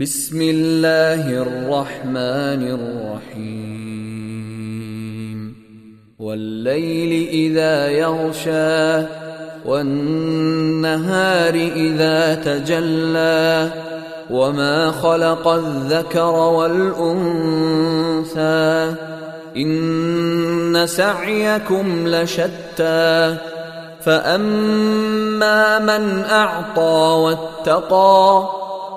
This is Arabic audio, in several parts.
بسم الله الرحمن الرحيم. والليل إذا يغشى والنهار إذا تجلى وما خلق الذكر والأنثى إن سعيكم لشتى. فأما من أعطى واتقى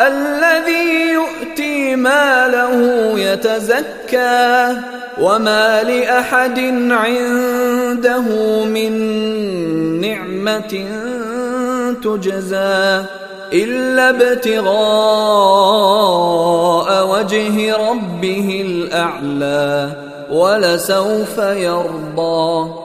الذي يؤتي ماله يتزكى وما لأحد عنده من نعمة تجزى إلا ابتغاء وجه ربه الأعلى ولسوف يرضى